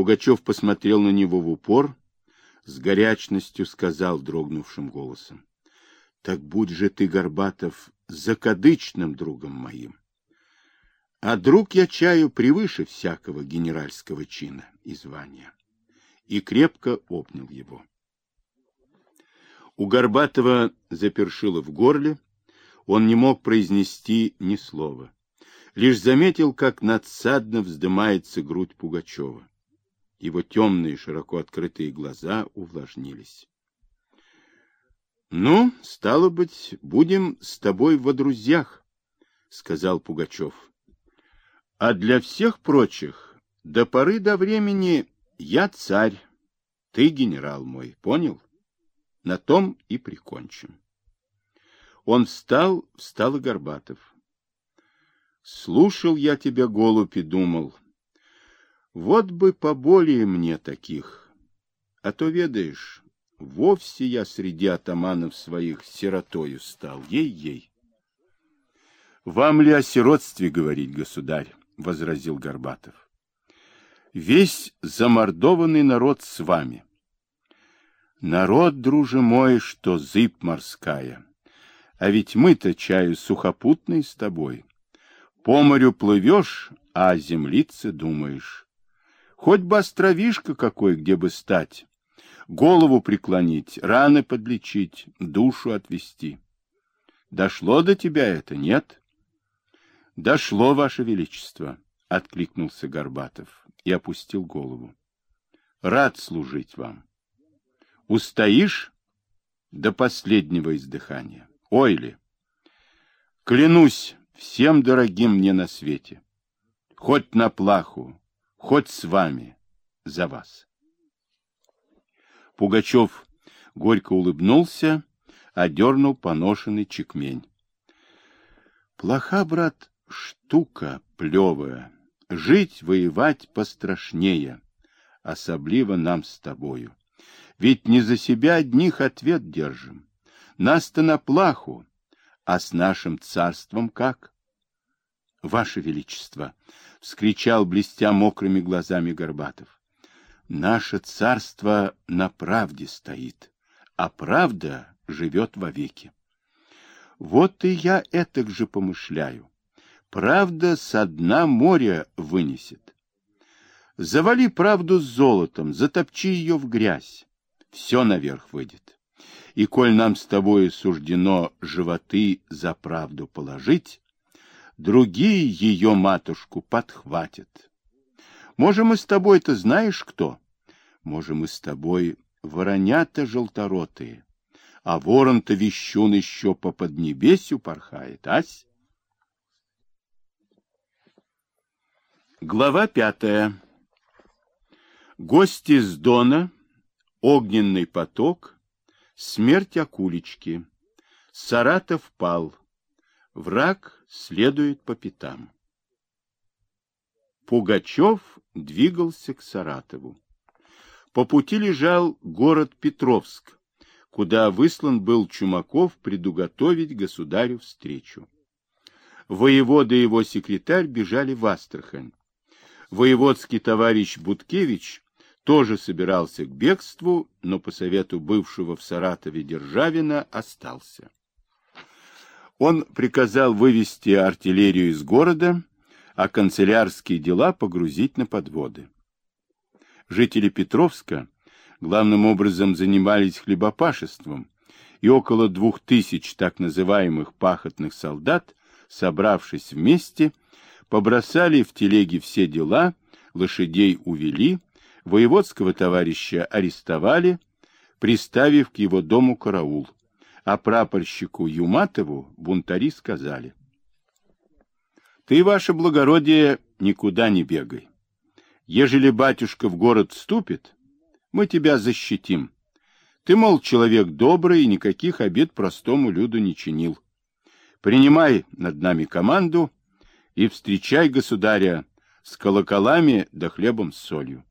Пугачев посмотрел на него в упор, с горячностью сказал дрогнувшим голосом. — Так будь же ты, Горбатов, закадычным другом моим. А друг я чаю превыше всякого генеральского чина и звания. И крепко обнял его. У Горбатова запершило в горле, он не мог произнести ни слова. Лишь заметил, как надсадно вздымается грудь Пугачева. Его темные, широко открытые глаза увлажнились. — Ну, стало быть, будем с тобой во друзьях, — сказал Пугачев. — А для всех прочих, до поры до времени я царь, ты генерал мой, понял? На том и прикончим. Он встал, встал и Горбатов. Слушал я тебя, голубь, и думал, вот бы поболее мне таких, а то, ведаешь, вовсе я среди атаманов своих сиротою стал, ей-ей. — Вам ли о сиротстве говорить, государь? — возразил Горбатов. — Весь замордованный народ с вами. Народ, друже мой, что зыб морская. А ведь мы-то, чаю, сухопутные с тобой. По морю плывешь, а о землице думаешь. Хоть бы островишко какой, где бы стать. Голову преклонить, раны подлечить, душу отвести. Дошло до тебя это, нет? Дошло, Ваше Величество, — откликнулся Горбатов и опустил голову. Рад служить вам. Устоишь до последнего издыхания. Ой ли! Клянусь всем дорогим мне на свете, хоть на плаху, хоть с вами, за вас. Пугачев горько улыбнулся, одернул поношенный чекмень. Плоха, брат, штука плевая. Жить, воевать пострашнее, особливо нам с тобою. Ведь не за себя одних ответ держим. Нас-то на плаху, а с нашим царством как? Ваше Величество, — вскричал, блестя мокрыми глазами Горбатов. Наше царство на правде стоит, а правда живет вовеки. Вот и я этак же помышляю. Правда со дна моря вынесет. Завали правду с золотом, затопчи ее в грязь. Все наверх выйдет. И коль нам с тобой суждено животы за правду положить, другие ее матушку подхватят. Можем мы с тобой-то знаешь кто? Можем мы с тобой воронята желторотые, а ворон-то вещун еще по поднебесью порхает, ась? Глава пятая. Гости с Дона, огненный поток, смерть акулечки, Саратов пал, Враг следует по пятам. Пугачев двигался к Саратову. По пути лежал город Петровск, куда выслан был Чумаков предуготовить государю встречу. Воевода и его секретарь бежали в Астрахань. Воеводский товарищ Буткевич тоже собирался к бегству, но по совету бывшего в Саратове Державина остался. Он приказал вывести артиллерию из города, а канцелярские дела погрузить на подводы. Жители Петровска главным образом занимались хлебопашеством, и около двух тысяч так называемых пахотных солдат, собравшись вместе, побросали в телеги все дела, лошадей увели, воеводского товарища арестовали, приставив к его дому караул а прапорщику Юматову бунтари сказали. Ты, ваше благородие, никуда не бегай. Ежели батюшка в город вступит, мы тебя защитим. Ты, мол, человек добрый и никаких обид простому люду не чинил. Принимай над нами команду и встречай государя с колоколами да хлебом с солью.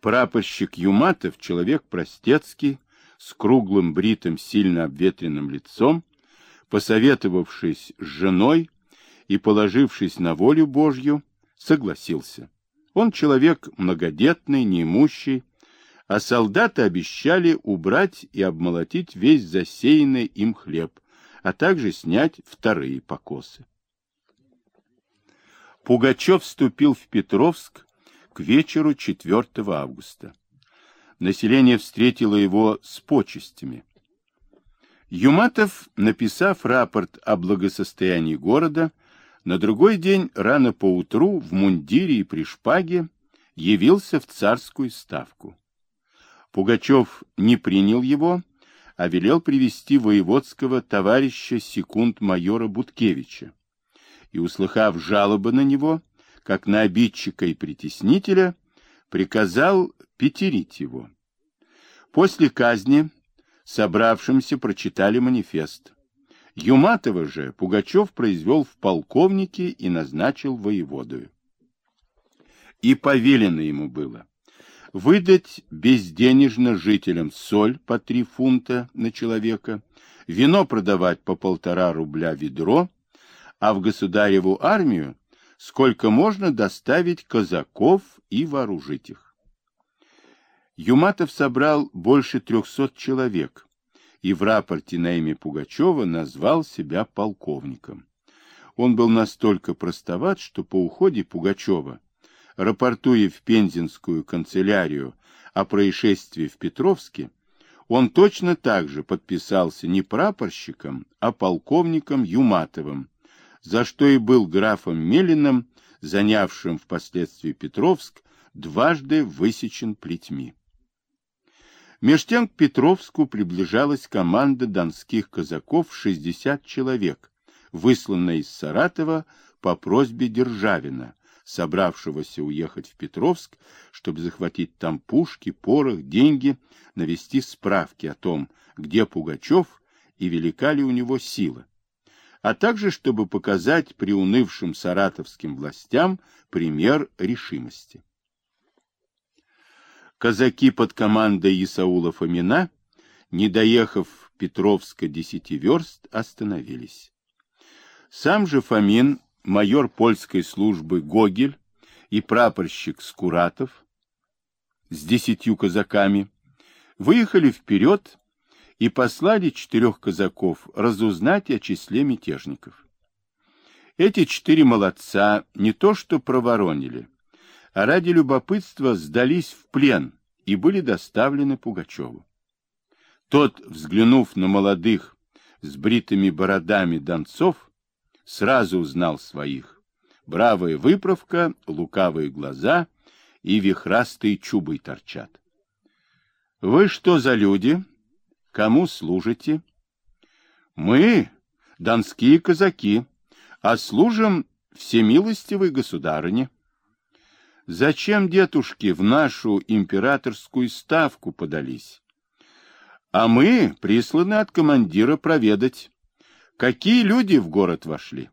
Прапорщик Юматов, человек простецкий, с круглым бритым, сильно обветренным лицом, посоветовавшись с женой и положившись на волю Божью, согласился. Он человек многодетный, неимущий, а солдаты обещали убрать и обмолотить весь засеянный им хлеб, а также снять вторые покосы. Пугачев вступил в Петровск к вечеру 4 августа. Население встретило его с почестями. Юматов, написав рапорт о благосостоянии города, на другой день рано поутру в мундире и при шпаге явился в царскую ставку. Пугачев не принял его, а велел привести воеводского товарища секунд-майора Буткевича. И, услыхав жалобы на него, как на обидчика и притеснителя, приказал пятерить его. После казни собравшимся прочитали манифест. Юматова же Пугачев произвел в полковнике и назначил воеводою. И повелено ему было выдать безденежно жителям соль по три фунта на человека, вино продавать по полтора рубля ведро, а в государеву армию сколько можно доставить казаков и вооружить их. Юматов собрал больше трехсот человек и в рапорте на имя Пугачева назвал себя полковником. Он был настолько простоват, что по уходе Пугачева, рапортуя в Пензенскую канцелярию о происшествии в Петровске, он точно так же подписался не прапорщиком, а полковником Юматовым, за что и был графом Мелиным, занявшим впоследствии Петровск, дважды высечен плетьми. Меж тем к Петровску приближалась команда донских казаков 60 человек, высланная из Саратова по просьбе Державина, собравшегося уехать в Петровск, чтобы захватить там пушки, порох, деньги, навести справки о том, где Пугачев и велика ли у него сила, а также чтобы показать приунывшим саратовским властям пример решимости казаки под командой Исаула Фомина, не доехав Петровска десяти верст, остановились. Сам же Фомин, майор польской службы Гогель и прапорщик Скуратов с десятью казаками выехали вперед и послали четырех казаков разузнать о числе мятежников. Эти четыре молодца не то что проворонили, а ради любопытства сдались в плен и были доставлены Пугачеву. Тот, взглянув на молодых с бритыми бородами донцов, сразу узнал своих. Бравая выправка, лукавые глаза и вихрастые чубы торчат. — Вы что за люди? Кому служите? — Мы, донские казаки, а служим всемилостивой государыне. Зачем, дедушки, в нашу императорскую ставку подались? А мы присланы от командира проведать, какие люди в город вошли.